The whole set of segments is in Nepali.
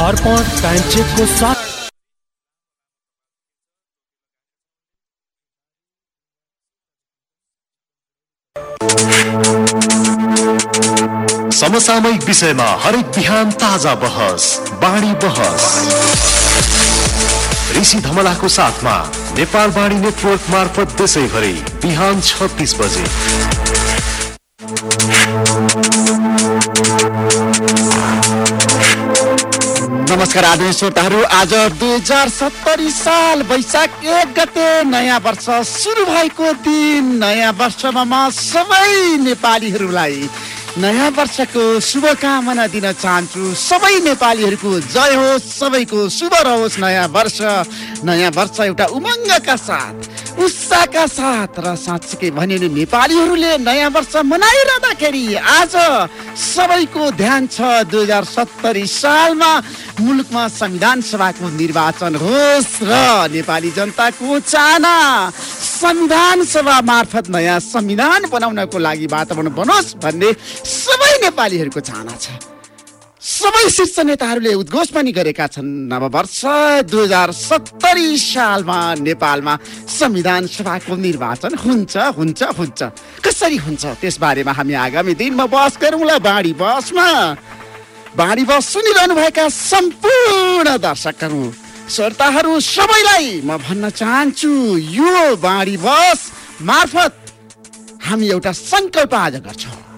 अर्पण टाइम चेकको साथ। समसामयिक विषयमा हरेक बिहान ताजा बहस बाणी बहस। ऋषि धमलाको साथमा नेपाल बाणी नेटवर्क मार्फत देशैभरि बिहान छत्तिस बजे। नमस्कार आदरणीय श्रोताहरू आज दुई हजार सत्तरी साल वैशाख एक गते नयाँ वर्ष सुरु भएको दिन। नयाँ वर्षमा म सबै नेपालीहरूलाई नयाँ वर्षको शुभकामना दिन चाहन्छु। सबै नेपालीहरूको जय होस् सबैको शुभ रहोस् नयाँ वर्ष। नयाँ वर्ष एउटा उमङ्गका साथ उत्साहका साथ र साँच्चीकै भने नेपालीहरूले नयाँ वर्ष मनाइरहँदाखेरि आज सबैको ध्यान छ दुई हजार सत्तरी सालमा मुलुकमा संविधान सभाको निर्वाचन होस् र नेपाली जनताको चाहना संविधान सभा मार्फत नयाँ संविधान बनाउनको लागि वातावरण बनोस् भन्ने सबै नेपालीहरूको चाहना छ। सबै शीर्ष नेताहरूले उद्घोष पनि गरेका छन्। नववर्ष दुई हजार सत्तरी सालमा नेपालमा संविधान सभाको निर्वाचन हुन्छ हुन्छ हुन्छ। कसरी हुन्छ त्यसबारेमा हामी आगामी दिनमा बहस गरौँला बाढी बसमा बाढी बस सुनिरहनु भएका सम्पूर्ण दर्शकहरू श्रोताहरू सबैलाई म भन्न चाहन्छु यो बाढी बस मार्फत हामी एउटा सङ्कल्प आज गर्छौँ।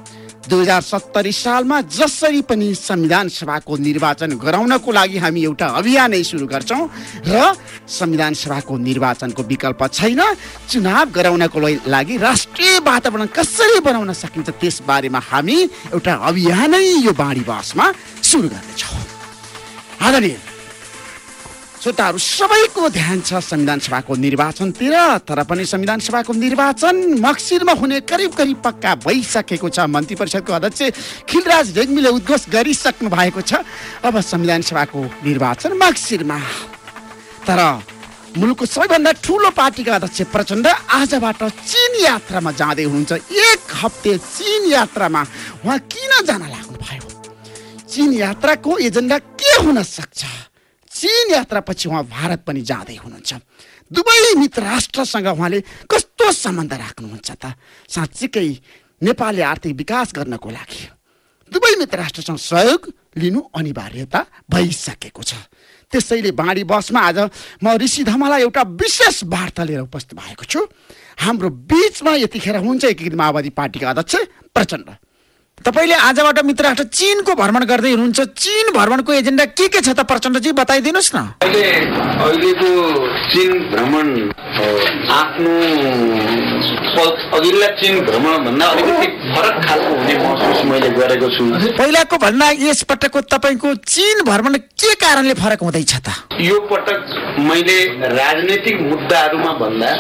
दुई हजार सत्तरी सालमा जसरी पनि संविधान सभाको निर्वाचन गराउनको लागि हामी एउटा अभियानै सुरु गर्छौँ र संविधान सभाको निर्वाचनको विकल्प छैन। चुनाव गराउनको लागि राष्ट्रिय वातावरण कसरी बनाउन सकिन्छ त्यसबारेमा हामी एउटा अभियानै यो बाढी बसमा सुरु गर्नेछौँ। आदरणीय श्रोताहरू सबैको ध्यान छ संविधान सभाको निर्वाचनतिर तर पनि संविधान सभाको निर्वाचन मक्सिरमा हुने करिब करिब पक्का भइसकेको छ। मन्त्री परिषदको अध्यक्ष खिलराज रेग्मीले उद्घोष गरिसक्नु भएको छ। अब संविधान सभाको निर्वाचन मक्सिरमा। तर मुलुकको सबैभन्दा ठुलो पार्टीका अध्यक्ष प्रचण्ड आजबाट चिन यात्रामा जाँदै हुनुहुन्छ। एक हप्ते चिन यात्रामा उहाँ किन जान लाग्नु भयो चिन यात्राको एजेन्डा के हुन सक्छ? चिन यात्रापछि उहाँ भारत पनि जाँदै हुनुहुन्छ। दुवै मित्र राष्ट्रसँग उहाँले कस्तो सम्बन्ध राख्नुहुन्छ त? साँच्चीकै नेपालले आर्थिक विकास गर्नको लागि दुवै मित्र राष्ट्रसँग सहयोग लिनु अनिवार्यता भइसकेको छ। त्यसैले बाँडी बसमा आज म ऋषि धमालाई एउटा विशेष वार्ता लिएर उपस्थित भएको छु। हाम्रो बिचमा यतिखेर हुन्छ एकीकृत माओवादी पार्टीका अध्यक्ष प्रचण्ड। तपाईँले आजबाट मित्र राष्ट्र चिनको भ्रमण गर्दै हुनुहुन्छ। चिन भ्रमणको एजेन्डा के के छ त प्रचण्डजी बताइदिनुहोस् न। अहिले अहिलेको चिन भ्रमण आफ्नो अघिल्ला चिन भ्रमण भन्दा अलिकति फरक खालको हुने महसुस मैले गरेको छु। पहिलाको भन्दा यस पटकको तपाईँको चिन भ्रमण के कारणले फरक हुँदैछ त? यो पटक मैले राजनैतिक मुद्दाहरूमा भन्दा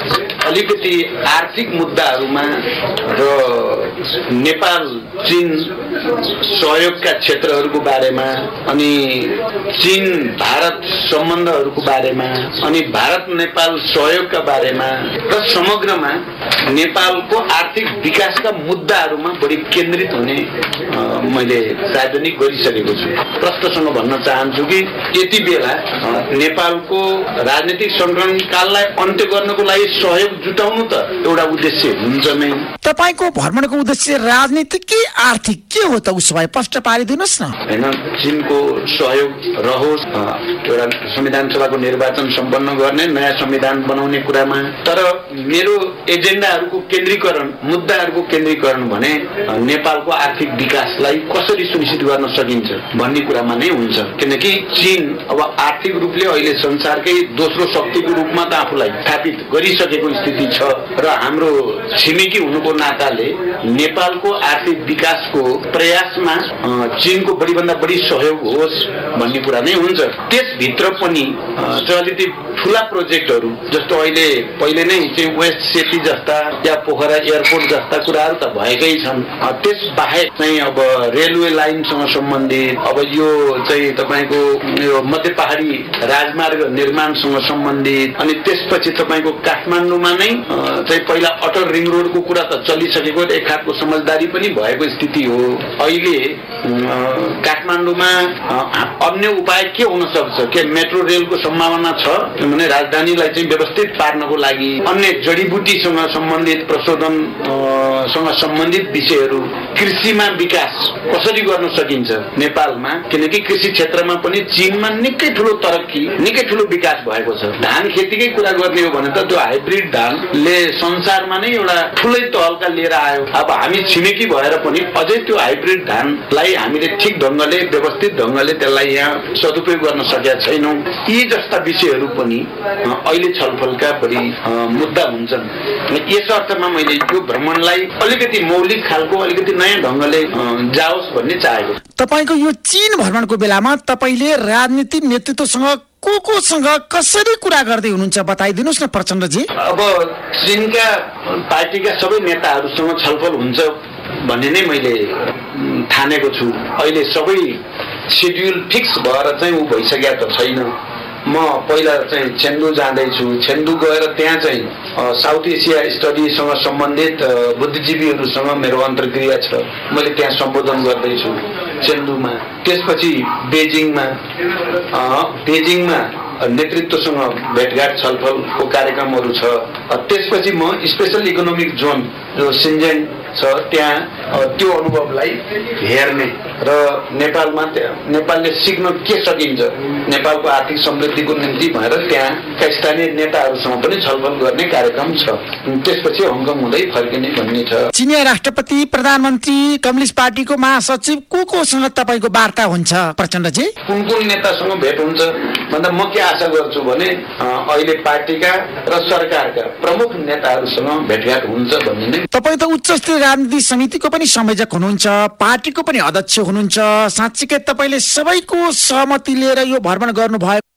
अलिकति आर्थिक मुद्दाहरूमा र नेपाल चिन सहयोगका क्षेत्रहरूको बारेमा अनि चिन भारत सम्बन्धहरूको बारेमा अनि भारत नेपाल सहयोगका बारेमा र समग्रमा नेपालको आर्थिक विकासका मुद्दाहरूमा बढी केन्द्रित हुने मैले सार्वजनिक गरिसकेको छु। प्रष्टसँग भन्न चाहन्छु कि यति बेला नेपालको राजनीतिक सङ्कलनकाललाई अन्त्य गर्नको लागि सहयोग जुटाउनु त एउटा उद्देश्य हुन्छ नै। तपाईँको भ्रमणको उद्देश्य राजनीतिक कि आर्थिक के हो त उसो भए? प्रष्ट पारिदिनुहोस् न। होइन चिनको सहयोग रहोस् एउटा संविधान सभाको निर्वाचन सम्पन्न गर्ने नयाँ संविधान बनाउने कुरामा। तर मेरो एजेन्डाहरूको केन्द्रीकरण मुद्दाहरूको केन्द्रीकरण भने नेपालको आर्थिक विकासलाई कसरी सुनिश्चित गर्न सकिन्छ भन्ने कुरामा नै हुन्छ। किनकि चिन अब आर्थिक रूपले अहिले संसारकै दोस्रो शक्तिको रूपमा त आफूलाई स्थापित गरिसकेको स्थिति छ। र हाम्रो छिमेकी हुनुको नाताले नेपालको आर्थिक विकासको प्रयासमा चिनको बढीभन्दा बढी सहयोग होस् भन्ने कुरा नै हुन्छ। त्यसभित्र पनि अलिकति ठुला प्रोजेक्टहरू जस्तो अहिले पहिले नै चाहिँ वेस्ट सेती जस्ता या पोखरा एयरपोर्ट जस्ता कुराहरू त भएकै छन्। त्यस बाहेक चाहिँ अब रेलवे लाइनसँग सम्बन्धित अब यो चाहिँ तपाईँको यो मध्य पहाडी राजमार्ग निर्माणसँग सम्बन्धित अनि त्यसपछि तपाईँको काठमाडौँमा नै चाहिँ पहिला अटल रिङ रोडको कुरा त चलिसकेको एक खालको समझदारी पनि भएको स्थिति स्थिति हो। अहिले काठमाडौँमा अन्य उपाय के हुन सक्छ? के मेट्रो रेलको सम्भावना छ? किनभने राजधानीलाई चाहिँ व्यवस्थित पार्नको लागि अन्य जडीबुटीसँग सम्बन्धित प्रशोधन अ, सँग सम्बन्धित विषयहरू कृषिमा विकास कसरी गर्न सकिन्छ? नेपालमा किनकि कृषि क्षेत्रमा पनि चीनमा निकै ठुलो तरक्की निकै ठुलो विकास भएको छ। धान खेतीकै कुरा गर्ने हो भने त त्यो हाइब्रिड धानले संसारमा नै एउटा ठुलै तहल्का लिएर आयो। अब हामी छिमेकी भएर पनि अझै त्यो हाइब्रिड धानलाई हामीले ठिक ढङ्गले व्यवस्थित ढङ्गले त्यसलाई यहाँ सदुपयोग गर्न सकेका छैनौँ। यी जस्ता विषयहरू पनि अहिले छलफलका बढी मुद्दा हुन्छन्। यस अर्थमा मैले यो भ्रमणलाई अलिकति मौलिक खालको अलिकति नयाँ ढङ्गले जाओस् भन्ने चाहेको। तपाईँको यो चीन भ्रमणको बेलामा तपाईँले राजनीतिक नेतृत्वसँग को कोसँग कसरी कुरा गर्दै हुनुहुन्छ बताइदिनुहोस् न प्रचण्डजी। अब चिनका पार्टीका सबै नेताहरूसँग छलफल हुन्छ। भन्ने नै मैले ठानेको छु। अहिले सबै सेड्युल फिक्स भएर चाहिँ ऊ भइसकेका त छैन। म पहिला चाहिँ छेन्दु जाँदैछु। छेन्दु गएर त्यहाँ चाहिँ साउथ एसिया स्टडीसँग सम्बन्धित बुद्धिजीवीहरूसँग मेरो अन्तर्क्रिया छ। मैले त्यहाँ सम्बोधन गर्दैछु चेन्दुमा त्यसपछि बेजिङमा बेजिङमा नेतृत्वसँग भेटघाट छलफलको कार्यक्रमहरू छ। त्यसपछि म स्पेसल इकोनोमिक जोन जो सिन्जेन छ त्यहाँ त्यो अनुभवलाई हेर्ने र नेपालमा नेपालले सिक्न के सकिन्छ? नेपालको आर्थिक समृद्धिको निम्ति भनेर त्यहाँका स्थानीय नेताहरूसँग पनि छलफल गर्ने कार्यक्रम छ। त्यसपछि हङकङ हुँदै फर्किने भन्ने छ। चिनिया राष्ट्रपति प्रधानमन्त्री कम्युनिस्ट पार्टीको महासचिव को कोसँग तपाईँको वार्ता हुन्छ? प्रचण्डजी? कुन कुन नेतासँग भेट हुन्छ? भन्दा म के आशा गर्छु भने अहिले पार्टीका र सरकारका प्रमुख नेताहरूसँग भेटघाट हुन्छ भन्ने नै। तपाईँ त उच्च राजनीति समितिको पनि संयोजक हुनुहुन्छ पार्टीको पनि अध्यक्ष हुनुहुन्छ साँच्चीकै तपाईँले सबैको सहमति लिएर यो भ्रमण गर्नुभयो।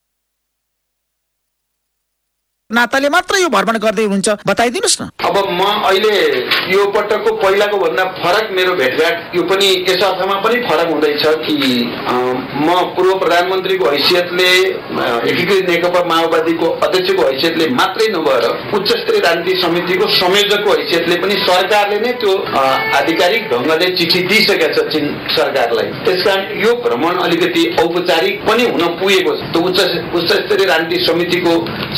नाताले मात्र यो भ्रमण गर्दै हुनुहुन्छ बताइदिनुहोस् न। अब म अहिले यो पटकको पहिलाको भन्दा फरक मेरो भेटघाट यो पनि यस अर्थमा पनि फरक हुँदैछ कि म पूर्व प्रधानमन्त्रीको हैसियतले एकीकृत नेकपा माओवादीको अध्यक्षको हैसियतले मात्रै नभएर उच्च स्तरीय राजनीति समितिको संयोजकको हैसियतले पनि सरकारले नै त्यो आधिकारिक ढङ्गले चिठी दिइसकेको छ चीन सरकारलाई। त्यसकारण यो भ्रमण अलिकति औपचारिक पनि हुन पुगेको छ। उच्च उच्च स्तरीय राजनीति समितिको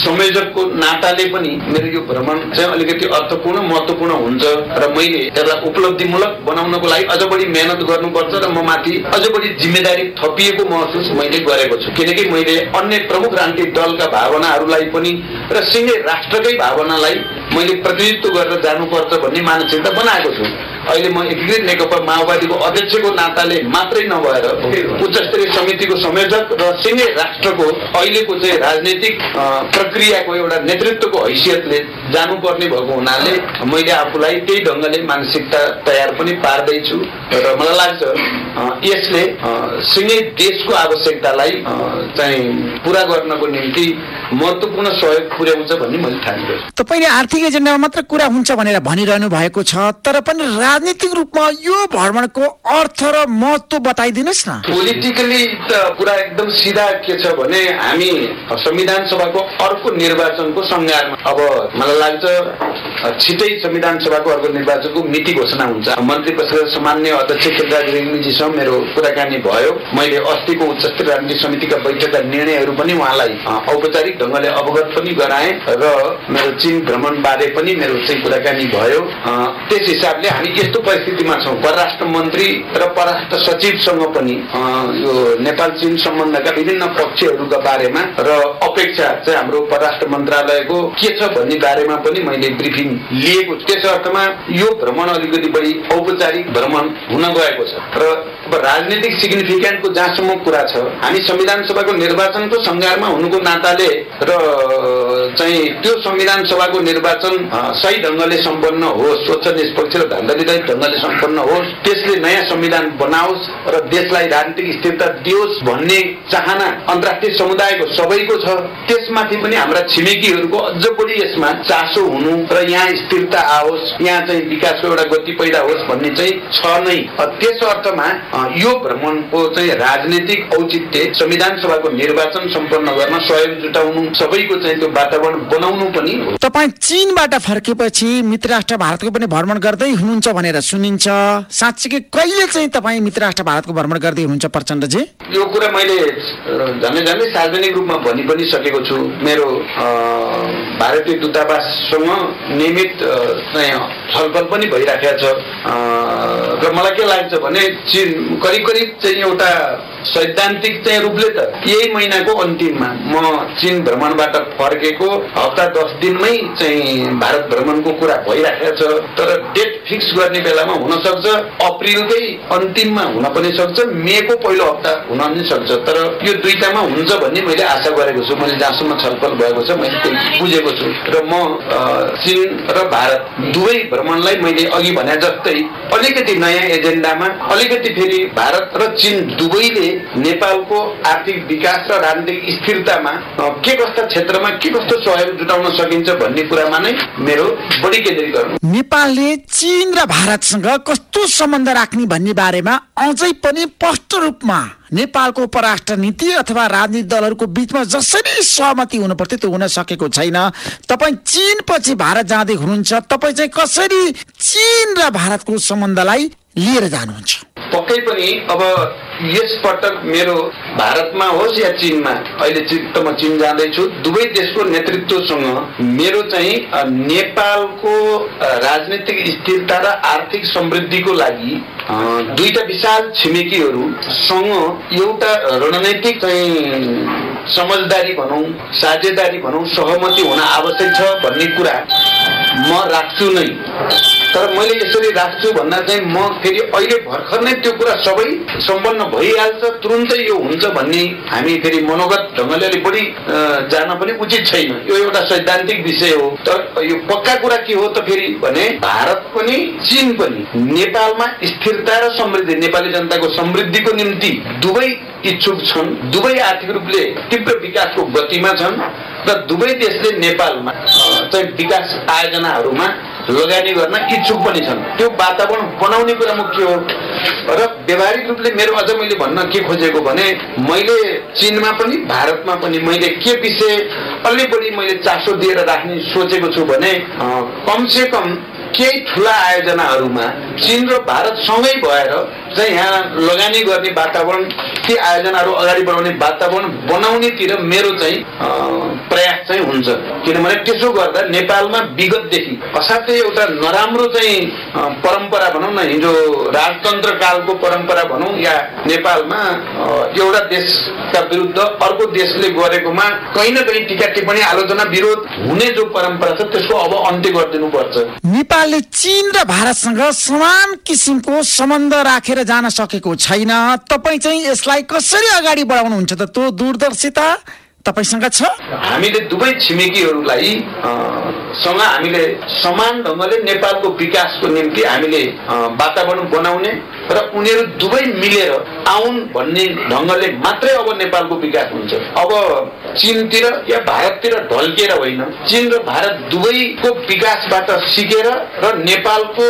संयोजकको नाताले पनि मेरो यो भ्रमण चाहिँ अलिकति अर्थपूर्ण महत्वपूर्ण हुन्छ र मैले यसलाई उपलब्धिमूलक बनाउनको लागि अझ बढी मेहनत गर्नुपर्छ र म माथि अझ बढी जिम्मेदारी थपिएको महसुस मैले गरेको छु। किनकि मैले अन्य प्रमुख राजनीतिक दलका भावनाहरूलाई पनि र सिङ्गै राष्ट्रकै भावनालाई मैले प्रतिनिधित्व गरेर जानुपर्छ भन्ने मानसिकता बनाएको छु। अहिले म एकीकृत नेकपा माओवादीको अध्यक्षको नाताले मात्रै नभएर उच्च स्तरीय समितिको संयोजक र सिङ्गै राष्ट्रको अहिलेको चाहिँ राजनैतिक प्रक्रियाको एउटा नेतृत्वको हैसियतले जानुपर्ने भएको हुनाले मैले आफूलाई त्यही ढङ्गले मानसिकता तयार पनि पार्दैछु र मलाई लाग्छ यसले सिङ्गै देशको आवश्यकतालाई चाहिँ पुरा गर्नको निम्ति महत्वपूर्ण सहयोग पुर्याउँछ भन्ने मैले ठानेको तपाईँले आर्थिक एजेन्डामा मात्र कुरा हुन्छ भनेर भनिरहनु भएको छ तर पनि राजनीतिक रूपमा यो भ्रमणको अर्थ र महत्व बताइदिनुहोस् न। पोलिटिकली त कुरा एकदम सिधा के छ भने हामी संविधान सभाको अर्को निर्वाचनको सङ्घारमा अब मलाई लाग्छ छिटै संविधान सभाको अर्को निर्वाचनको मिति घोषणा हुन्छ। मन्त्री परिषद सामान्य अध्यक्ष केन्द्र रेग्मीजीसँग मेरो कुराकानी भयो। मैले अस्तिको उच्च स्तरीय समितिका बैठकका निर्णयहरू पनि उहाँलाई औपचारिक ढङ्गले अवगत पनि गराएँ र मेरो चीन भ्रमण बारे पनि मेरो चाहिँ कुराकानी भयो। त्यस हिसाबले हामी यस्तो परिस्थितिमा छौँ। परराष्ट्र मन्त्री र परराष्ट्र सचिवसँग पनि यो नेपाल चीन सम्बन्धका विभिन्न पक्षहरूका बारेमा र अपेक्षा चाहिँ हाम्रो परराष्ट्र मन्त्रालयको के छ भन्ने बारेमा पनि मैले ब्रिफिङ लिएको छु। त्यस अर्थमा यो भ्रमण अलिकति बढी औपचारिक भ्रमण हुन गएको छ। र अब राजनीतिक सिग्निफिकेन्टको जहाँसम्म कुरा छ हामी संविधान सभाको निर्वाचनको सङ्घारमा हुनुको नाताले र चाहिँ त्यो संविधान सभाको निर्वाचन सही ढङ्गले सम्पन्न होस् स्वच्छ निष्पक्ष र धन्दाविधायक ढङ्गले सम्पन्न होस्। त्यसले नयाँ संविधान बनाओस् र देशलाई राजनीतिक स्थिरता दियोस् भन्ने चाहना अन्तर्राष्ट्रिय समुदायको सबैको छ। त्यसमाथि पनि हाम्रा छिमेकीहरूको अझ बढी यसमा चासो हुनु र यहाँ स्थिरता आओस् यहाँ चाहिँ विकासको एउटा गति पैदा होस् भन्ने चाहिँ छ नै। त्यस अर्थमा यो भ्रमणको चाहिँ राजनीतिक औचित्य संविधान सभाको निर्वाचन सम्पन्न गर्न सहयोग जुटाउनु सबैको चाहिँ त्यो वातावरण बनाउनु पनि तपाईँ चीनबाट फर्केपछि मित्र राष्ट्र भारतको पनि भ्रमण गर्दै हुनुहुन्छ भने भनेर सुनिन्छ। साँच्चीकै कहिले चाहिँ तपाईँ मित्र राष्ट्र भारतको भ्रमण गर्दै हुनुहुन्छ प्रचण्डजी? यो कुरा मैले झन्डै झन्डै सार्वजनिक रूपमा भनि पनि सकेको छु। मेरो भारतीय दूतावाससँग नियमित चाहिँ छलफल पनि भइराखेको छ। र मलाई के लाग्छ भने चीन करिब करिब चाहिँ एउटा सैद्धान्तिक चाहिँ रूपले त यही महिनाको अन्तिममा म चीन भ्रमणबाट फर्केको हप्ता दस दिनमै चाहिँ भारत भ्रमणको कुरा भइराखेको छ। तर डेट फिक्स गर्ने बेलामा हुन सक्छ अप्रिलकै अन्तिममा हुन पनि सक्छ मेको पहिलो हप्ता हुन पनि सक्छ। तर यो दुईटामा हुन्छ भन्ने मैले आशा गरेको छु। मैले जहाँसम्म छलफल भएको छ मैले त्यही बुझेको छु। र म चीन र भारत दुवै भ्रमणलाई मैले अघि भने जस्तै अलिकति नयाँ एजेन्डामा अलिकति फेरि भारत र चीन दुवैले नेपालको आर्थिक विकास र राजनीतिक स्थिरतामा के कस्ता क्षेत्रमा के कस्तो सहयोग जुटाउन सकिन्छ भन्ने कुरामा नै मेरो बढी केन्द्रीकरण। नेपालले चीन र भारतसँग कस्तो सम्बन्ध राख्ने भन्ने बारेमा अझै पनि स्पष्ट रूपमा नेपालको परराष्ट्र नीति अथवा राजनीतिक दलहरूको बीचमा जसरी सहमति हुनु पर्थ्यो त्यो हुन सकेको छैन तपाईँ चीन पछि भारत जाँदै हुनुहुन्छ तपाईँ चाहिँ कसरी चीन र भारतको सम्बन्धलाई लिएर जानुहुन्छ। पक्कै पनि अब यस पटक मेरो भारतमा होस् या चीनमा अहिले त म चीन जाँदैछु। दुवै देशको नेतृत्वसँग मेरो चाहिँ नेपालको राजनीतिक स्थिरता र आर्थिक समृद्धिको लागि दुईटा विशाल छिमेकीहरूसँग एउटा रणनैतिक चाहिँ समझदारी भनौँ साझेदारी भनौँ सहमति हुन आवश्यक छ भन्ने कुरा म राख्छु नै। तर मैले यसरी राख्छु भन्दा चाहिँ म फेरि अहिले भर्खर नै त्यो कुरा सबै सम्पन्न भइहाल्छ तुरुन्तै यो हुन्छ भन्ने हामी फेरि मनोगत ढङ्गले अलिक बढी जान पनि उचित छैन। यो एउटा सैद्धान्तिक विषय हो। तर यो पक्का कुरा के हो त फेरि भने भारत पनि चीन पनि नेपालमा स्थिरता र समृद्धि नेपाली जनताको समृद्धिको निम्ति दुवै इच्छुक छन् दुवै आर्थिक रूपले तीव्र विकासको गतिमा छन् र दुवै देशले नेपालमा चाहिँ विकास आयोजनाहरूमा लगानी गर्न इच्छुक पनि छन्। त्यो वातावरण बनाउने कुरा मुख्य हो। र व्यावहारिक रूपले मेरो अझ मैले भन्न के खोजेको भने मैले चीनमा पनि भारतमा पनि मैले के विषय अलि बढी मैले चासो दिएर राख्ने सोचेको छु भने कमसे कम केही ठुला आयोजनाहरूमा चीन र भारत सँगै भएर चाहिँ यहाँ लगानी गर्ने वातावरण ती आयोजनाहरू अगाडि बढाउने वातावरण बनाउनेतिर मेरो चाहिँ प्रयास चाहिँ हुन्छ। किनभने त्यसो गर्दा नेपालमा विगतदेखि असाध्यै एउटा नराम्रो चाहिँ परम्परा भनौँ न हिजो राजतन्त्र कालको परम्परा भनौँ या नेपालमा एउटा देशका विरुद्ध अर्को देशले गरेकोमा कहीँ न कहीँ टिका टिप्पणी आलोचना विरोध हुने जो परम्परा छ त्यसको अब अन्त्य गरिदिनु पर्छ नेपालले चीन र भारतसँग समान किसिमको सम्बन्ध राखेर जान सकेको छैन। तपाईँ चाहिँ यसलाई कसरी अगाडि बढाउनुहुन्छ त त्यो दूरदर्शिता तपाईँसँग छ? हामीले दुवै छिमेकीहरूलाई सँग हामीले समान ढङ्गले नेपालको विकासको निम्ति हामीले वातावरण बनाउने र उनीहरू दुवै मिलेर आउन् भन्ने ढङ्गले मात्रै अब नेपालको विकास हुन्छ। अब चीनतिर या भारततिर ढल्केर होइन। चीन र भारत दुवैको विकासबाट सिकेर र नेपालको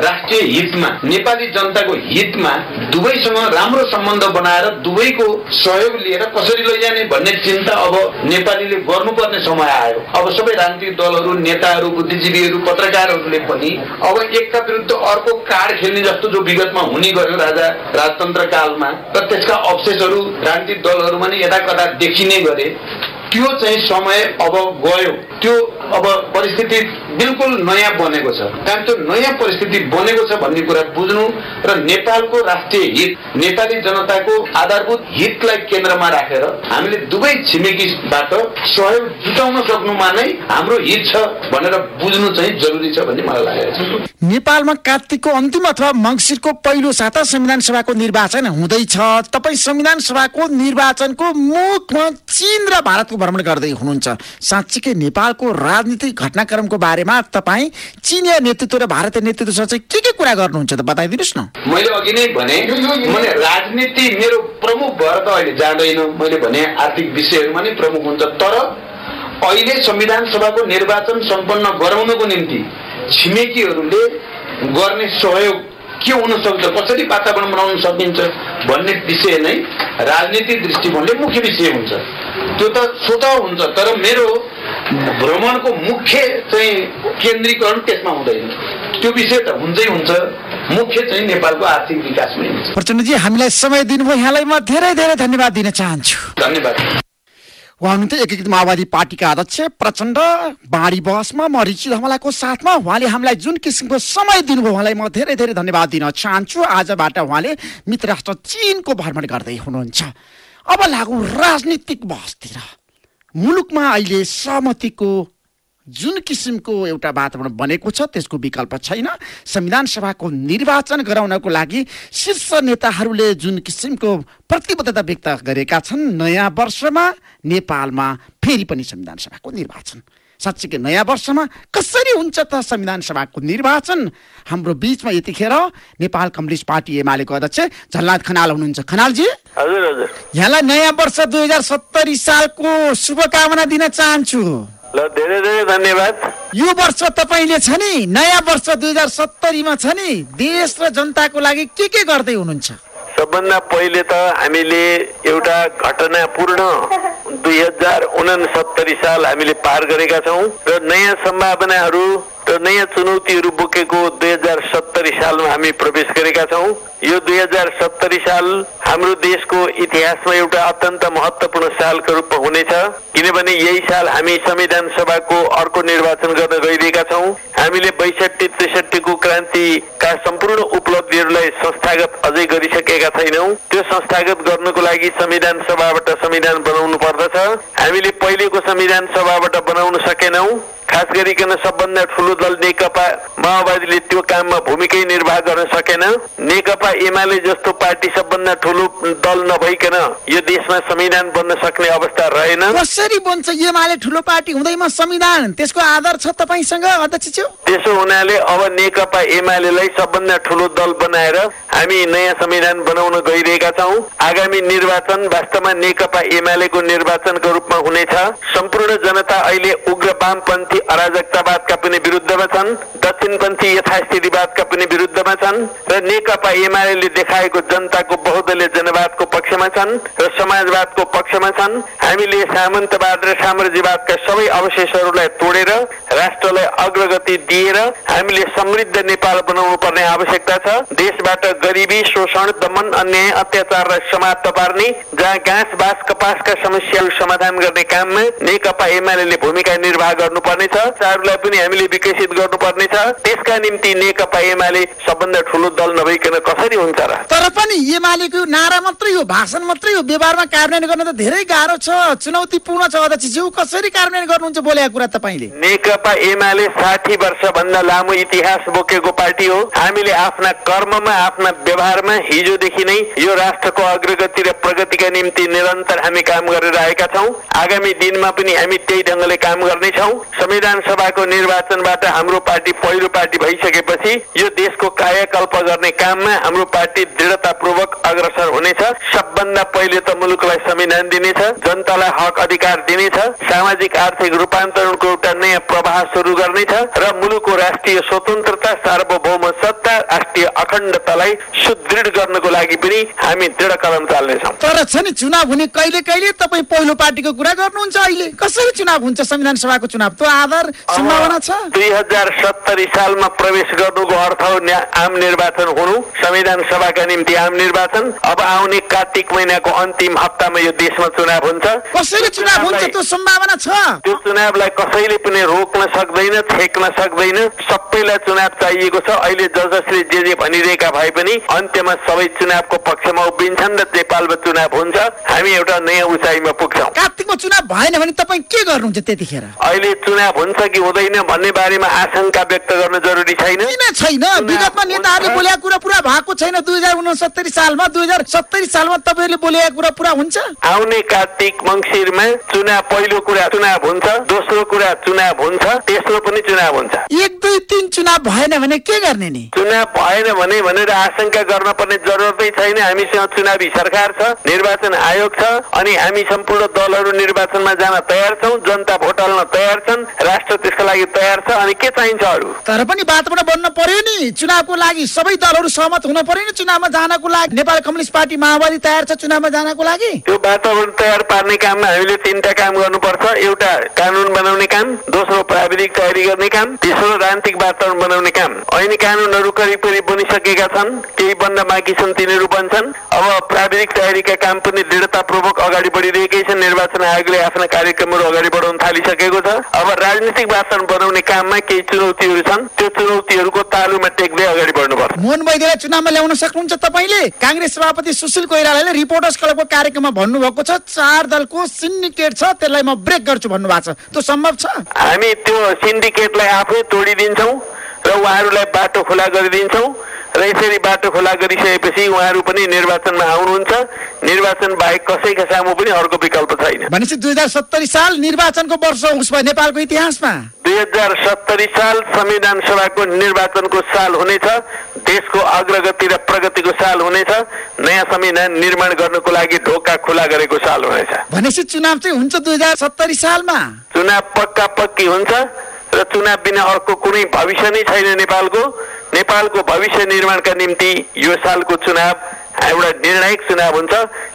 राष्ट्रिय हितमा नेपाली जनताको हितमा दुवैसँग राम्रो सम्बन्ध बनाएर दुवैको सहयोग लिएर कसरी लैजाने भन्ने चिन्ता अब नेपालीले गर्नुपर्ने समय आयो। अब सबै राजनीतिक दलहरू नेताहरू बुद्धिजीवीहरू पत्रकारहरूले पनि अब एकका विरुद्ध अर्को कार्ड खेल्ने जस्तो जो विगतमा हुने गर्यो राजा राजतन्त्र कालमा र त्यसका अवशेषहरू राजनीतिक दलहरूमा नै यता कता देखिने गरे। त्यो चाहिँ समय अब गयो। त्यो अब परिस्थिति बिल्कुल नयाँ बनेको छ। कारण त्यो नयाँ परिस्थिति बनेको छ भन्ने कुरा बुझ्नु र नेपालको राष्ट्रिय हित नेपाली जनताको आधारभूत हितलाई केन्द्रमा राखेर हामीले दुवै छिमेकीबाट सहयोग जुटाउन सक्नुमा नै हाम्रो हित छ भनेर बुझ्नु चाहिँ जरुरी छ भन्ने मलाई लागेको छ। नेपालमा कार्तिकको अन्तिम अथवा मङ्सिरको पहिलो साता संविधान सभाको निर्वाचन हुँदैछ। तपाईँ संविधान सभाको निर्वाचनको मुखमा चीन र भारतको भ्रमण गर्दै हुनुहुन्छ। साँच्चीकै नेपालको राजनीतिक घटनाक्रमको बारेमा तपाईँ चिनिया नेतृत्व र भारतीय नेतृत्वसँग चाहिँ के के कुरा गर्नुहुन्छ त बताइदिनुहोस् न। मैले अघि नै भने मैले राजनीति मेरो प्रमुख भएर त अहिले जाँदैन। मैले भने आर्थिक विषयहरूमा नै प्रमुख हुन्छ। तर अहिले संविधान सभाको निर्वाचन सम्पन्न गराउनको निम्ति छिमेकीहरूले गर्ने सहयोग के हुन सक्छ कसरी वातावरण बनाउन सकिन्छ भन्ने विषय नै राजनीतिक दृष्टिकोणले मुख्य विषय हुन्छ। त्यो त स्वत हुन्छ तर मेरो भ्रमणको मुख्य चाहिँ केन्द्रीकरण त्यसमा हुँदैन। त्यो विषय त हुन्छै हुन्छ। मुख्य चाहिँ नेपालको आर्थिक विकासमै हुन्छ। प्रचण्डजी हामीलाई समय दिनुभयो। यहाँलाई म धेरै धेरै धन्यवाद दिन चाहन्छु। धन्यवाद। उहाँ हुनुहुन्थ्यो एकीकृत माओवादी पार्टीका अध्यक्ष। प्रचण्ड बाढी बहसमा म ऋषि धमलाको साथमा। उहाँले हामीलाई जुन किसिमको समय दिनुभयो उहाँलाई म धेरै धेरै धन्यवाद दिन चाहन्छु। आजबाट उहाँले मित्र राष्ट्र चिनको भ्रमण गर्दै हुनुहुन्छ। अब लागौँ राजनीतिक बहसतिर। मुलुकमा अहिले सहमतिको जुन किसिमको एउटा वातावरण बनेको छ त्यसको विकल्प छैन। संविधान सभाको निर्वाचन गराउनको लागि शीर्ष नेताहरूले जुन किसिमको प्रतिबद्धता व्यक्त गरेका छन् नयाँ वर्षमा नेपालमा फेरि पनि संविधान सभाको निर्वाचन। साँच्चीकै नयाँ वर्षमा कसरी हुन्छ त संविधान सभाको निर्वाचन? हाम्रो बिचमा यतिखेर नेपाल कम्युनिस्ट पार्टी एमालेको अध्यक्ष झलनाथ खनाल हुनुहुन्छ। खनालजी? हजुर हजुर। यहाँलाई नयाँ वर्ष दुई हजार सत्तरी सालको शुभकामना दिन चाहन्छु। ल धेरै धेरै धन्यवाद। यो वर्ष तपाईँले छ नि नयाँ वर्ष दुई हजार सत्तरीमा छ नि देश र जनताको लागि के के गर्दै हुनुहुन्छ? सबभन्दा पहिले त हामीले एउटा घटनापूर्ण दुई हजार उनसत्तरी साल हामीले पार गरेका छौँ र नयाँ सम्भावनाहरू र नयाँ चुनौतीहरू बोकेको दुई हजार सत्तरी सालमा हामी प्रवेश गरेका छौँ। यो दुई हजार सत्तरी साल हाम्रो देशको इतिहासमा एउटा अत्यन्त महत्वपूर्ण सालको रूपमा हुनेछ। किनभने यही साल हामी संविधान सभाको अर्को निर्वाचन गर्न गइरहेका छौँ। हामीले बैसठी त्रिसठीको क्रान्तिका सम्पूर्ण उपलब्धिहरूलाई संस्थागत अझै गरिसकेका छैनौँ। त्यो संस्थागत गर्नको लागि संविधान सभाबाट संविधान बनाउनु पर्दछ। हामीले पहिलेको संविधान सभाबाट बनाउन सकेनौँ। खास गरिकन सबभन्दा ठुलो दल नेकपा माओवादीले त्यो काममा भूमिकै निर्वाह गर्न सकेन। नेकपा एमाले जस्तो पार्टी सबभन्दा ठुलो दल नभइकन यो देशमा संविधान बन्न सक्ने अवस्था रहेन। कसरी बन्छ एमाले ठुलो पार्टी हुँदैमा संविधान? त्यसको आधार छ तपाईँसँग अध्यक्षज्यू त्यसो हुनाले अब नेकपा एमालेलाई सबभन्दा ठुलो दल बनाएर हामी नयाँ संविधान बनाउन गइरहेका छौँ। आगामी निर्वाचन वास्तवमा नेकपा एमालेको निर्वाचनको रूपमा हुनेछ। सम्पूर्ण जनता अहिले उग्र वामपन्थी अराजकतावादका पनि विरुद्धमा छन् दक्षिणपन्थी यथास्थितिवादका पनि विरुद्धमा छन् र नेकपा एमाले देखाएको जनताको बहुदलीय जनवादको पक्षमा छन् र समाजवादको पक्षमा छन् हामीले सामन्तवाद र साम्राज्यवादका सबै अवशेषहरूलाई तोडेर राष्ट्रलाई अग्रगति दिएर हामीले समृद्ध नेपाल बनाउनु पर्ने आवश्यकता छ देशबाट गरिबी शोषण दमन अन्याय अत्याचारलाई समाप्त पार्ने जहाँ घाँस बाँस कपासका समस्याहरू समाधान गर्ने काममा नेकपा एमाले भूमिका निर्वाह गर्नुपर्नेछ चारलाई पनि हामीले विकसित गर्नुपर्नेछ। त्यसका निम्ति नेकपा एमाले सबभन्दा ठुलो दल नभइकन कसरी हुन्छ र? तर पनि एमालेको नारा मात्रै हो भाषण मात्रै हो व्यवहारमा कार्यान्वयन गर्न त धेरै गाह्रो छ चुनौतीपूर्ण छ। अध्यक्षज्यू कसरी कार्यान्वयन गर्नुहुन्छ बोलेको कुरा तपाईँले? नेकपा एमाले साठी वर्षभन्दा लामो इतिहास बोकेको पार्टी हो। हामीले आफ्ना कर्ममा आफ्ना व्यवहारमा हिजोदेखि नै यो राष्ट्रको अग्रगति र प्रगतिका निम्ति निरन्तर हामी काम गरेर आएका छौँ। आगामी दिनमा पनि हामी त्यही ढङ्गले काम गर्नेछौँ। संविधान सभाको निर्वाचनबाट हाम्रो पार्टी पहिलो पार्टी भइसकेपछि यो देशको कायाकल्प गर्ने काममा हाम्रो पार्टी दृढतापूर्वक अग्रसर हुनेछ। सबभन्दा पहिले त मुलुकलाई संविधान दिनेछ जनतालाई हक अधिकार दिनेछ सामाजिक आर्थिक रूपान्तरणको एउटा नयाँ प्रवाह सुरु गर्नेछ र मुलुकको राष्ट्रिय स्वतन्त्रता सार्वभौम सत्ता राष्ट्रिय अखण्डतालाई सुदृढ गर्नको लागि पनि हामी दृढ कदम चाल्नेछौँ। तर छ नि चुनाव हुने कहिले कहिले तपाईँ पहिलो पार्टीको कुरा गर्नुहुन्छ अहिले। कसरी चुनाव हुन्छ संविधान सभाको चुनाव आधार सम्भावना छ? दुई हजार सत्तरी सालमा प्रवेश गर्नुको अर्थ हो आम निर्वाचन हुनु। संविधान सभाका निम्ति आम निर्वाचन। अब आउने कार्तिक महिनाको अन्तिम हप्तामा यो देशमा चुनाव हुन्छ। कसरी चुनाव हुन्छ त्यो सम्भावना छ? त्यो चुनावलाई कसैले पनि रोक्न सक्दैन छेक्न सक्दैन। सबैलाई चुनाव चाहिएको छ। अहिले ज जसले जे जे भनिरहेका भए पनि अन्त्यमा सबै चुनावको पक्षमा उभिन्छन् र नेपालमा चुनाव हुन्छ। हामी एउटा नयाँ उचाइमा पुग्छौँ। कार्तिकमा चुनाव भएन भने तपाईँ के गर्नुहुन्छ त्यतिखेर? अहिले चुनाव हुन्छ कि हुँदैन भन्ने बारेमा आशंका व्यक्त गर्न जरुरी छैन। छैन? विगतमा नेताहरूले बोलेको कुरा पुरा भएको छैन। दुई हजार उनसत्तरी सालमा दुई हजार सत्तरी सालमा तपाईँहरूले बोलेको कुरा पुरा हुन्छ। आउने कार्तिक मङ्सिरमा चुनाव पहिलो कुरा चुनाव हुन्छ दोस्रो कुरा चुनाव हुन्छ तेस्रो पनि चुनाव हुन्छ। एक दुई तिन चुनाव भएन भने के गर्ने नि? चुनाव भएन भने भनेर आशंका गर्न पर्ने जरुरतै छैन। हामीसँग चुनावी सरकार छ निर्वाचन आयोग छ अनि हामी सम्पूर्ण दलहरू निर्वाचन निर्वाचनमा जान तयार छौँ जनता भोट हाल्न तयार छन्। राष्ट्र त्यसको लागि तयार छ अनि के चाहिन्छ अरू? तर पनि वातावरण बन्न पर्यो नि। चुनावको लागि सबै दलहरू सहमत हुन पर्यो नि चुनावमा जानको लागि। नेपाल कम्युनिस्ट पार्टी माओवादी तयार छ चुनावमा जानको लागि? त्यो वातावरण तयार पार्ने काममा हामीले तिनवटा काम गर्नुपर्छ। एउटा कानुन बनाउने काम दोस्रो प्राविधिक तयारी गर्ने काम तेस्रो राजनीतिक वातावरण बनाउने काम। ऐन कानुनहरू करिब करिब बनिसकेका छन् केही बन्न बाँकी छन् तिनीहरू बन्छन्। अब प्राविधिक तयारीका काम पनि दृढतापूर्वक अगाडि बढिरहेकै छन्। निर्वाचन आयोगले आफ्ना कार्यक्रमहरू अगाडि बढाउन थालिसकेको छ। अब राजनीतिक वातावरण बनाउने काममा केही चुनौतीहरू छन्। त्यो चुनौतीहरूको तालुमा टेक्दै अगाडि बढ्नुपर्छ। मोहन वैद्यलाई चुनावमा ल्याउन सक्नुहुन्छ तपाईँले? काङ्ग्रेस सभापति सुशील कोइरालाले रिपोर्टर्स क्लबको कार्यक्रममा भन्नुभएको छ चार दलको सिन्डिकेट छ त्यसलाई म ब्रेक गर्छु भन्नुभएको छ। त्यो सम्भव छ? हामी त्यो सिन्डिकेटलाई आफै तोडिदिन्छौँ। र उहाँहरूलाई बाटो खुला गरिदिन्छौँ र यसरी बाटो खुला गरिसकेपछि उहाँहरू पनि निर्वाचनमा आउनुहुन्छ। निर्वाचन बाहेक कसैका सामु पनि अर्को विकल्प छैन। भनेपछि दुई हजार सत्तरी साल निर्वाचनको वर्ष होस् भयो नेपालको इतिहासमा। दुई हजार सत्तरी साल संविधान सभाको निर्वाचनको साल हुनेछ। देशको अग्रगति र प्रगतिको साल हुनेछ। नयाँ संविधान निर्माण गर्नको लागि ढोका खुला गरेको साल हुनेछ। भनेपछि चुनाव चाहिँ हुन्छ दुई हजार सत्तरी सालमा। चुनाव पक्का पक्की हुन्छ। र चुनाव बिना अर्को कुनै भविष्य नै छैन नेपालको। नेपालको भविष्य निर्माणका निम्ति यो सालको चुनाव एउटा निर्णायक चुनाव हुन्छ।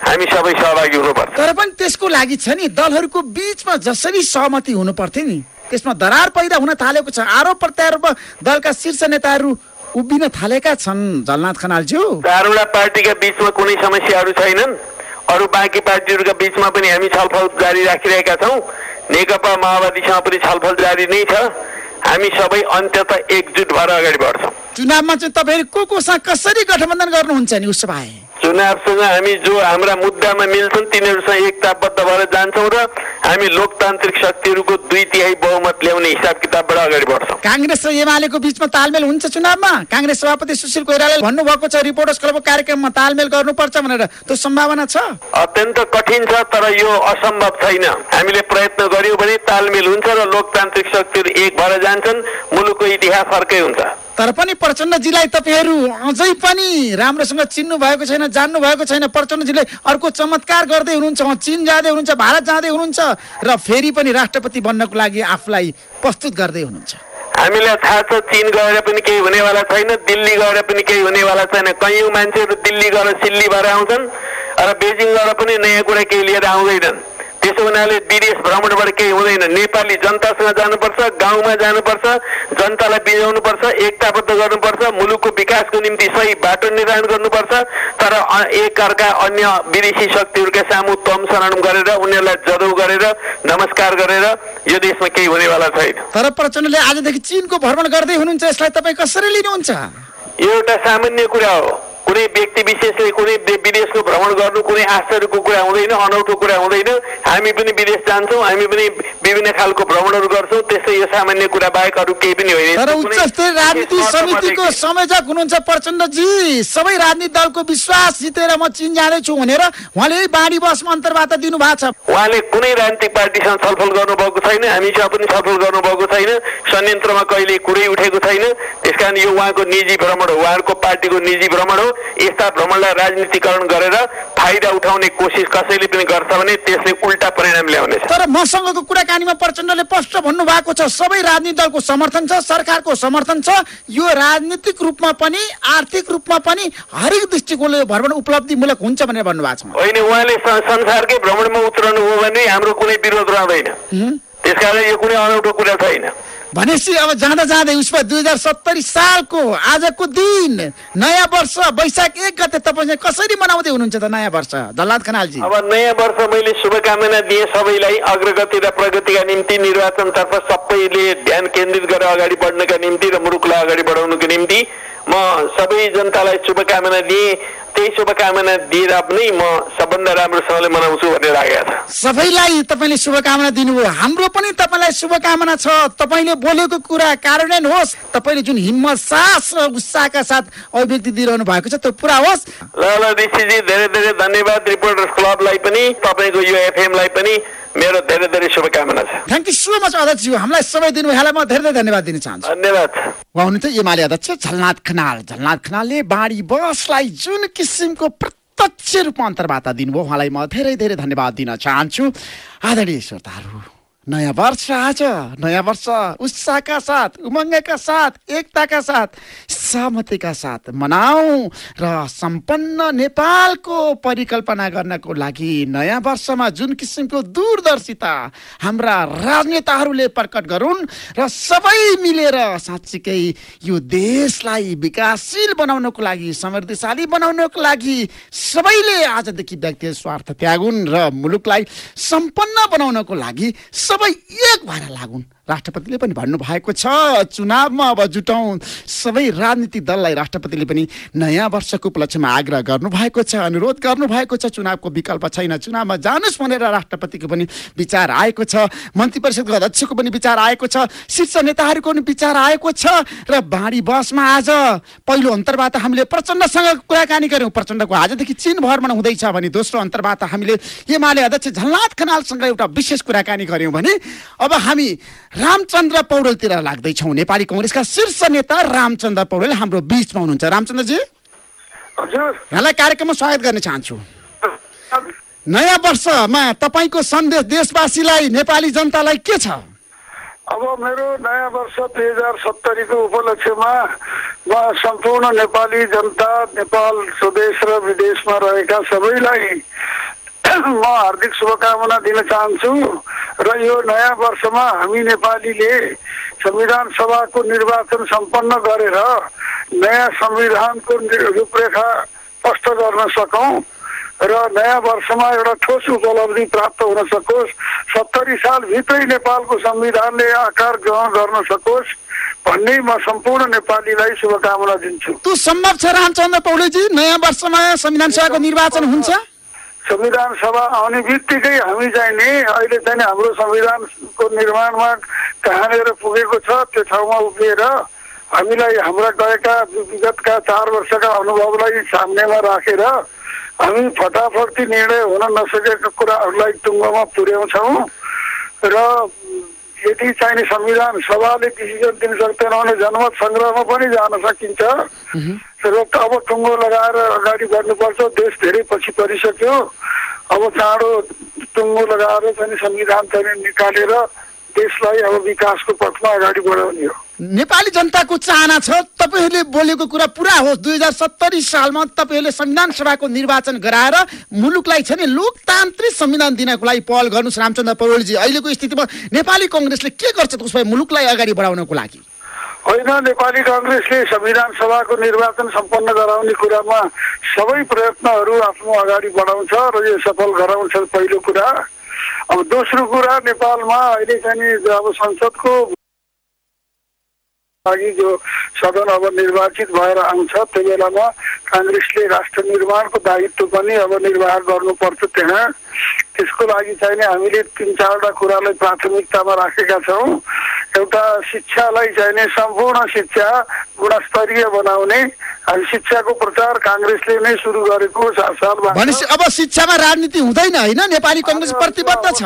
हामी सबै सहभागी हुनुपर्छ। तर पनि त्यसको लागि छ नि दलहरूको बीचमा जसरी सहमति हुनु पर्थ्यो नि त्यसमा दरार पैदा हुन थालेको छ। आरोप प्रत्यारोप दलका शीर्ष नेताहरू उभिन थालेका छन् झलनाथ खनालज्यू। चारवटा पार्टीका बिचमा कुनै समस्याहरू छैनन्। अरू बाँकी पार्टीहरूका बिचमा पनि हामी छलफल जारी राखिरहेका छौँ। नेकपा माओवादीसँग पनि छलफल जारी नै छ। हामी सबै अन्त्यत एकजुट भएर अगाडि बढ्छौँ। चुनावमा चाहिँ तपाईँहरू को कोसँग कसरी गठबन्धन गर्नुहुन्छ नि उसो भए? चुनावसँग हामी जो हाम्रा मुद्दामा मिल्छन् तिनीहरूसँग एकताबद्ध भएर जान्छौँ र हामी लोकतान्त्रिक शक्तिहरूको दुई तिहाई बहुमत ल्याउने हिसाब किताबबाट अगाडि बढ्छौँ। काङ्ग्रेस र एमालेको बीचमा तालमेल हुन्छ चुनावमा? काङ्ग्रेस सभापति सुशील कोइरालाले भन्नुभएको छ रिपोर्टर्स क्लबको कार्यक्रममा तालमेल गर्नुपर्छ भनेर। त्यो सम्भावना छ? अत्यन्त कठिन छ तर यो असम्भव छैन। हामीले प्रयत्न गर्यौँ भने तालमेल हुन्छ र लोकतान्त्रिक शक्तिहरू एक भएर जान्छन्। मुलुकको इतिहास अर्कै हुन्छ। तर पनि प्रचण्डजीलाई तपाईँहरू अझै पनि राम्रोसँग चिन्नु भएको छैन जान्नु भएको छैन। प्रचण्डजीले अर्को चमत्कार गर्दै हुनुहुन्छ उहाँ चिन जाँदै हुनुहुन्छ भारत जाँदै हुनुहुन्छ र फेरि पनि राष्ट्रपति बन्नको लागि आफूलाई प्रस्तुत गर्दै हुनुहुन्छ। हामीलाई थाहा छ चीन गएर पनि केही हुनेवाला छैन दिल्ली गएर पनि केही हुनेवाला छैन। कैयौँ मान्छेहरू दिल्ली गएर सिल्ली भएर आउँछन् र बेजिङ गएर पनि नयाँ कुरा केही लिएर आउँदैनन्। त्यसो हुनाले विदेश भ्रमणबाट केही हुँदैन। नेपाली जनतासँग जानुपर्छ गाउँमा जानुपर्छ जनतालाई बिजाउनुपर्छ एकताबद्ध गर्नुपर्छ मुलुकको विकासको निम्ति सही बाटो निर्धारण गर्नुपर्छ तर अ- एक अर्का अन्य विदेशी शक्तिहरूका सामु तम शरण गरेर उनीहरूलाई जदौ गरेर नमस्कार गरेर यो देशमा केही हुनेवाला छैन। तर प्रचण्डले आजदेखि चिनको भ्रमण गर्दै हुनुहुन्छ यसलाई तपाईँ कसरी लिनुहुन्छ? यो एउटा सामान्य कुरा हो। कुनै व्यक्ति विशेषले कुनै विदेशको भ्रमण गर्नु कुनै आश्चर्यको कुरा हुँदैन अनौठो कुरा हुँदैन। हामी पनि विदेश जान्छौँ हामी पनि विभिन्न खालको भ्रमणहरू गर्छौँ त्यस्तै यो सामान्य कुरा बाहेक अरू केही पनि होइन। तर यस्तो उच्च कुनै- स्तरीय राजनीति समितिको संयोजक हुनुहुन्छ प्रचण्डजी। सबै राजनीतिक दलको विश्वास जितेर म चिन जाँदैछु भनेर उहाँले बाढी बसमा अन्तर्वार्ता दिनुभएको छ। उहाँले कुनै राजनीतिक पार्टीसँग छलफल गर्नुभएको छैन हामीसँग पनि छलफल गर्नुभएको छैन संयन्त्रमा कहिले कुरै उठेको छैन। त्यसकारण यो उहाँको निजी भ्रमण हो उहाँको पार्टीको निजी भ्रमण हो। यस्ता भ्रमणलाई राजनीतिकरण गरेर फाइदा उठाउने कोसिस कसैले पनि गर्छ भने त्यसले उल्टा परिणाम ल्याउनेछ। तर मसँगको कुराकानीमा प्रचण्डले स्पष्ट भन्नुभएको छ सबै राजनीतिक दलको समर्थन छ सरकारको समर्थन छ यो राजनीतिक रूपमा पनि आर्थिक रूपमा पनि हरेक दृष्टिकोणले भ्रमण उपलब्धिमूलक हुन्छ भनेर भन्नुभएको छ। होइन उहाँले संसारकै भ्रमणमा उत्रनु हो भने हाम्रो कुनै विरोध रहँदैन। त्यसकारण यो कुनै अनौठो कुरा छैन। भनेपछि अब जाँदा जाँदै उसमा दुई हजार सत्तरी सालको आजको दिन नयाँ वर्ष वैशाख एक गते तपाईँ कसरी मनाउँदै हुनुहुन्छ त नयाँ वर्ष? दल्लाद खनालजी। अब नयाँ वर्ष मैले शुभकामना दिएँ सबैलाई अग्रगति र प्रगतिका निम्ति निर्वाचनतर्फ सबैले ध्यान केन्द्रित गरेर अगाडि बढ्नका निम्ति र मुलुकलाई अगाडि बढाउनुको निम्ति। म सबै जनतालाई शुभकामना दिएँ। त्यही शुभकामना दिएर पनि म सबभन्दा राम्रोसँगले मनाउँछु भन्ने लागेको छ। सबैलाई तपाईँले शुभकामना दिनुभयो। हाम्रो पनि तपाईँलाई शुभकामना छ। तपाईँले बोलेको कुरा कार्यान्वयन होस्। तपाईँले जुन हिम्मत साहस र उत्साहका साथ अभिव्यक्ति दिइरहनु भएको छ त्यो पुरा होस्। ल ल ऋषिजी धेरै धेरै धन्यवाद। रिपोर्टर्स क्लबलाई पनि तपाईँको यो एफएमलाई पनि। मेरो धेरै धेरै शुभकामना छ। थ्याङ्क यू सो मच अध्यक्षज्यू हामीलाई समय दिनुभयोलाई म धेरै धेरै धन्यवाद दिन चाहन्छु। धन्यवाद। उहाँ हुनुहुन्थ्यो एमाले अध्यक्ष झलनाथ खनाल। झलनाथ खनालले बाढी बसलाई जुन किसिमको प्रत्यक्ष रूपमा अन्तर्वार्ता दिनुभयो उहाँलाई म धेरै धेरै धन्यवाद दिन चाहन्छु। आदरणीय श्रोताहरू नयाँ वर्ष आज नयाँ वर्ष उत्साहका साथ उमङ्गका साथ एकताका साथ सहमतिका साथ मनाऊ र सम्पन्न नेपालको परिकल्पना गर्नको लागि नयाँ वर्षमा जुन किसिमको दूरदर्शिता हाम्रा राजनेताहरूले प्रकट गरून् र सबै मिलेर साँच्चीकै यो देशलाई विकासशील बनाउनको लागि समृद्धिशाली बनाउनको लागि सबैले आजदेखि व्यक्ति स्वार्थ त्यागुन् र मुलुकलाई सम्पन्न बनाउनको लागि सबै एक भएर लागुन्। राष्ट्रपतिले पनि भन्नुभएको छ चुनावमा अब जुटौँ सबै राजनीतिक दललाई राष्ट्रपतिले पनि नयाँ वर्षको उपलक्ष्यमा आग्रह गर्नुभएको छ अनुरोध गर्नुभएको छ चुनावको विकल्प छैन चुनावमा जानुहोस् भनेर राष्ट्रपतिको पनि विचार आएको छ मन्त्री परिषदको अध्यक्षको पनि विचार आएको छ शीर्ष नेताहरूको पनि विचार आएको छ र बाँडी बसमा आज पहिलो अन्तर्वार्ता हामीले प्रचण्डसँग कुराकानी गऱ्यौँ प्रचण्डको आजदेखि चिन भरमा हुँदैछ भने दोस्रो अन्तर्वार्ता हामीले एमाले अध्यक्ष झलनाथ खनालसँग एउटा विशेष कुराकानी गऱ्यौँ भने अब हामी रामचन्द्र पौडेलतिर लाग्दैछौँ। नेपाली कङ्ग्रेसका शीर्ष नेता रामचन्द्र पौडेल हाम्रो बिचमा हुनुहुन्छ। रामचन्द्रजी? यहाँलाई कार्यक्रममा स्वागत गर्न चाहन्छु। नयाँ वर्षमा तपाईँको सन्देश देशवासीलाई नेपाली जनतालाई के छ? अब मेरो नयाँ वर्ष दुई हजार सत्तरीको उपलक्ष्यमा म सम्पूर्ण नेपाली जनता नेपाल स्वदेश र विदेशमा रहेका सबैलाई म हार्दिक शुभकामना दिन चाहन्छु र यो नयाँ वर्षमा हामी नेपालीले संविधान सभाको निर्वाचन सम्पन्न गरेर नयाँ संविधानको रूपरेखा स्पष्ट गर्न सकौँ र नयाँ वर्षमा एउटा ठोस उपलब्धि प्राप्त हुन सकोस्। सत्तरी सालभित्रै नेपालको संविधानले आकार ग्रहण गर्न सकोस् भन्ने म सम्पूर्ण नेपालीलाई शुभकामना दिन्छु। त्यो सम्भव छ रामचन्द्र पौडेलजी नयाँ वर्षमा संविधान सभाको निर्वाचन हुन्छ। संविधान सभा आउने बित्तिकै हामी चाहिँ नि अहिले चाहिँ नि हाम्रो संविधानको निर्माणमा कहाँनिर पुगेको छ त्यो ठाउँमा उभिएर हामीलाई हाम्रा गएका विगतका चार वर्षका अनुभवलाई सामनेमा राखेर हामी फटाफट निर्णय हुन नसकेका कुराहरूलाई टुङ्गोमा पुर्याउँछौँ र यदि चाहिने संविधान सभाले डिसिजन दिन सक्दैन भने जनमत सङ्ग्रहमा पनि जान सकिन्छ। र अब टुङ्गो लगाएर अगाडि बढ्नुपर्छ देश धेरै पछि परिसक्यो। अब चाँडो टुङ्गो लगाएर चाहिँ संविधान चाहिँ निकालेर देशलाई अब विकासको पथमा अगाडि बढाउने हो। नेपाली जनताको चाहना छ तपाईँहरूले बोलेको कुरा पुरा होस्। दुई हजार सत्तरी सालमा तपाईँहरूले संविधान सभाको निर्वाचन गराएर मुलुकलाई छ नि लोकतान्त्रिक संविधान दिनको लागि पहल गर्नुहोस्। रामचन्द्र पौडेलजी अहिलेको स्थितिमा नेपाली कङ्ग्रेसले के गर्छ त उसलाई मुलुकलाई अगाडि बढाउनको लागि? होइन नेपाली कङ्ग्रेसले संविधान सभाको निर्वाचन सम्पन्न गराउने कुरामा सबै प्रयत्नहरू आफ्नो अगाडि बढाउँछ र यो सफल गराउँछ। पहिलो कुरा अब दोस्रो कुरा नेपालमा अहिले चाहिँ अब संसदको लागि जो सदन अब निर्वाचित भएर आउँछ त्यो बेलामा काङ्ग्रेसले राष्ट्र निर्माणको दायित्व पनि अब निर्वाह गर्नुपर्छ त्यहाँ। त्यसको लागि चाहिँ नि हामीले तिन चारवटा कुरालाई प्राथमिकतामा राखेका छौँ। एउटा शिक्षालाई चाहिँ नि सम्पूर्ण शिक्षा गुणस्तरीय बनाउने हामी शिक्षाको प्रचार काङ्ग्रेसले नै सुरु गरेको सात सालबाट भनेपछि अब शिक्षामा राजनीति हुँदैन होइन? नेपाली कङ्ग्रेस प्रतिबद्ध छ।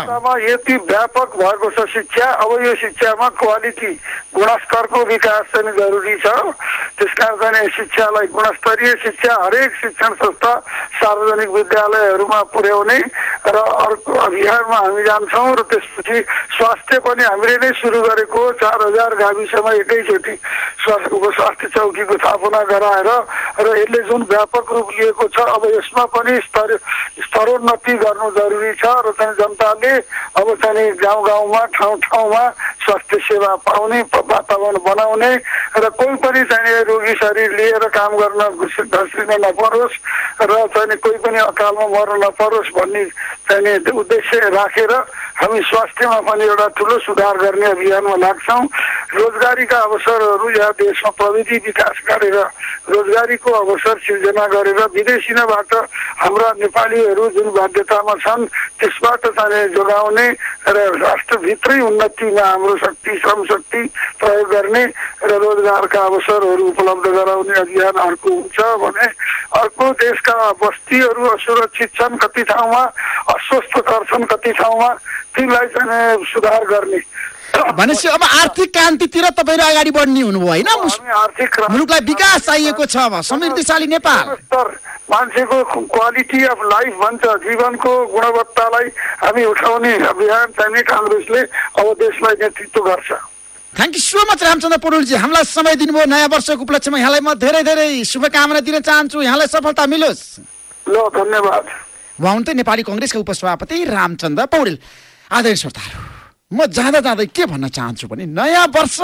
यति व्यापक भएको छ शिक्षा अब यो शिक्षामा क्वालिटी गुणस्तरको विकास चाहिँ जरुरी छ। त्यसकारण चाहिँ शिक्षालाई गुणस्तरीय शिक्षा हरेक शिक्षण संस्था सार्वजनिक विद्यालयहरूमा पुर्याउने र अर्को अभियानमा हामी जान्छौँ र त्यसपछि स्वास्थ्य पनि हामीले नै सुरु गरेको चार हजार गाविसमा एकैचोटि स्वा- उपस्वास्थ्य चौकीको स्थापना गराएर र यसले जुन व्यापक रूप लिएको छ अब यसमा पनि स्तर स्तरोन्नति गर्नु जरुरी छ र चाहिँ जनताले अब चाहिँ गाउँ गाउँमा ठाउँ ठाउँमा स्वास्थ्य सेवा पाउने वातावरण बनाउने र कोही पनि चाहिँ रोगी शरीर लिएर काम गर्न घस्रिन नपरोस् र चाहिँ कोही पनि अकालमा मर्न नपरोस् भन्ने चाहिँ उद्देश्य राखेर हामी स्वास्थ्यमा पनि एउटा ठुलो सुधार गर्ने अभियानमा लाग्छौँ। रोजगारीका अवसरहरू यहाँ देशमा प्रविधि विकास गरेर रोजगारीको अवसर सिर्जना गरेर विदेशिनबाट हाम्रा नेपालीहरू जुन बाध्यतामा छन् त्यसबाट चाहिँ जोगाउने र राष्ट्रभित्रै उन्नतिमा हाम्रो शक्ति श्रम शक्ति प्रयोग गर्ने र रोजगारका अवसरहरू उपलब्ध गराउने अभियान अर्को हुन्छ भने अर्को देशका बस्तीहरू असुरक्षित छन् कति ठाउँमा। अस्वस्थकर छन् कति ठाउँमा तिनलाई चाहिँ सुधार गर्ने। भनेपछि अब आर्थिक क्रान्तितिर तपाईँहरू अगाडि बढ्ने हुनुभयो होइन? मुलुकलाई विकास चाहिएको छ अब समृद्धिशाली नेपाल। मान्छेको क्वालिटी अफ लाइफ भन्छ जीवनको गुणवत्तालाई हामी उठाउने अभियान चाहिने काङ्ग्रेसले अब देशलाई नेतृत्व गर्छ। Thank you so much Ramchandra पौडेलजी। हामीलाई समय दिनुभयो नयाँ वर्षको उपलक्ष्यमा यहाँलाई म धेरै धेरै शुभकामना दिन चाहन्छु। यहाँलाई सफलता मिलोस्। ल धन्यवाद। उहाँ हुन्थे नेपाली कङ्ग्रेसका उपसभापति रामचन्द्र पौडेल। आदरणीय श्रोताहरू म जाँदा जाँदै के भन्न चाहन्छु भने नयाँ वर्ष!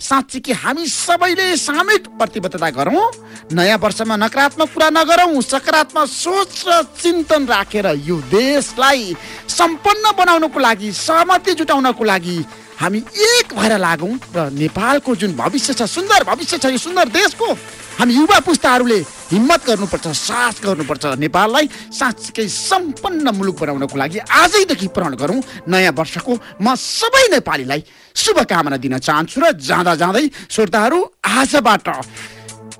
साँच्ची कि हामी सबैले सामूहिक प्रतिबद्धता गरौँ नयाँ वर्षमा नकारात्मक कुरा नगरौँ सकारात्मक सोच र चिन्तन राखेर यो देशलाई सम्पन्न बनाउनको लागि सहमति जुटाउनको लागि हामी एक भएर लागौँ र नेपालको जुन भविष्य छ सुन्दर भविष्य छ यो सुन्दर देशको हामी युवा पुस्ताहरूले हिम्मत गर्नुपर्छ साहस गर्नुपर्छ। नेपाललाई साँच्चीकै सम्पन्न मुलुक बनाउनको लागि आजैदेखि प्रण गरौँ। नयाँ वर्षको म सबै नेपालीलाई शुभकामना दिन चाहन्छु र जाँदा जाँदै श्रोताहरू आजबाट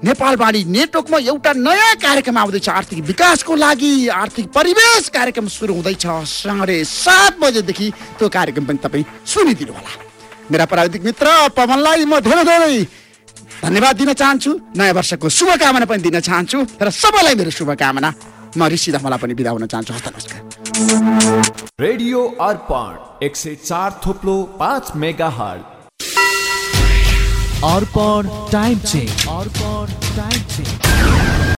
नेपालवाणी नेटवर्कमा एउटा नयाँ कार्यक्रम आउँदैछ। आर्थिक विकासको लागि आर्थिक परिवेश कार्यक्रम सुरु हुँदैछ। साढे सात बजेदेखि त्यो कार्यक्रम पनि तपाईँ सुनिदिनु होला मेरा प्राविधिक मित्र पवनलाई म धेरै धेरै धन्यवाद दिन चाहन्छु। नयाँ वर्षको शुभकामना पनि दिन चाहन्छु र सबैलाई मेरो शुभकामना। म ऋषि धमला पनि बिदा हुन चाहन्छु। हस्त नमस्कार। रेडियो अर्पण एक सय चार थोप्लो पाँच mega hall Arpan time check Arpan time check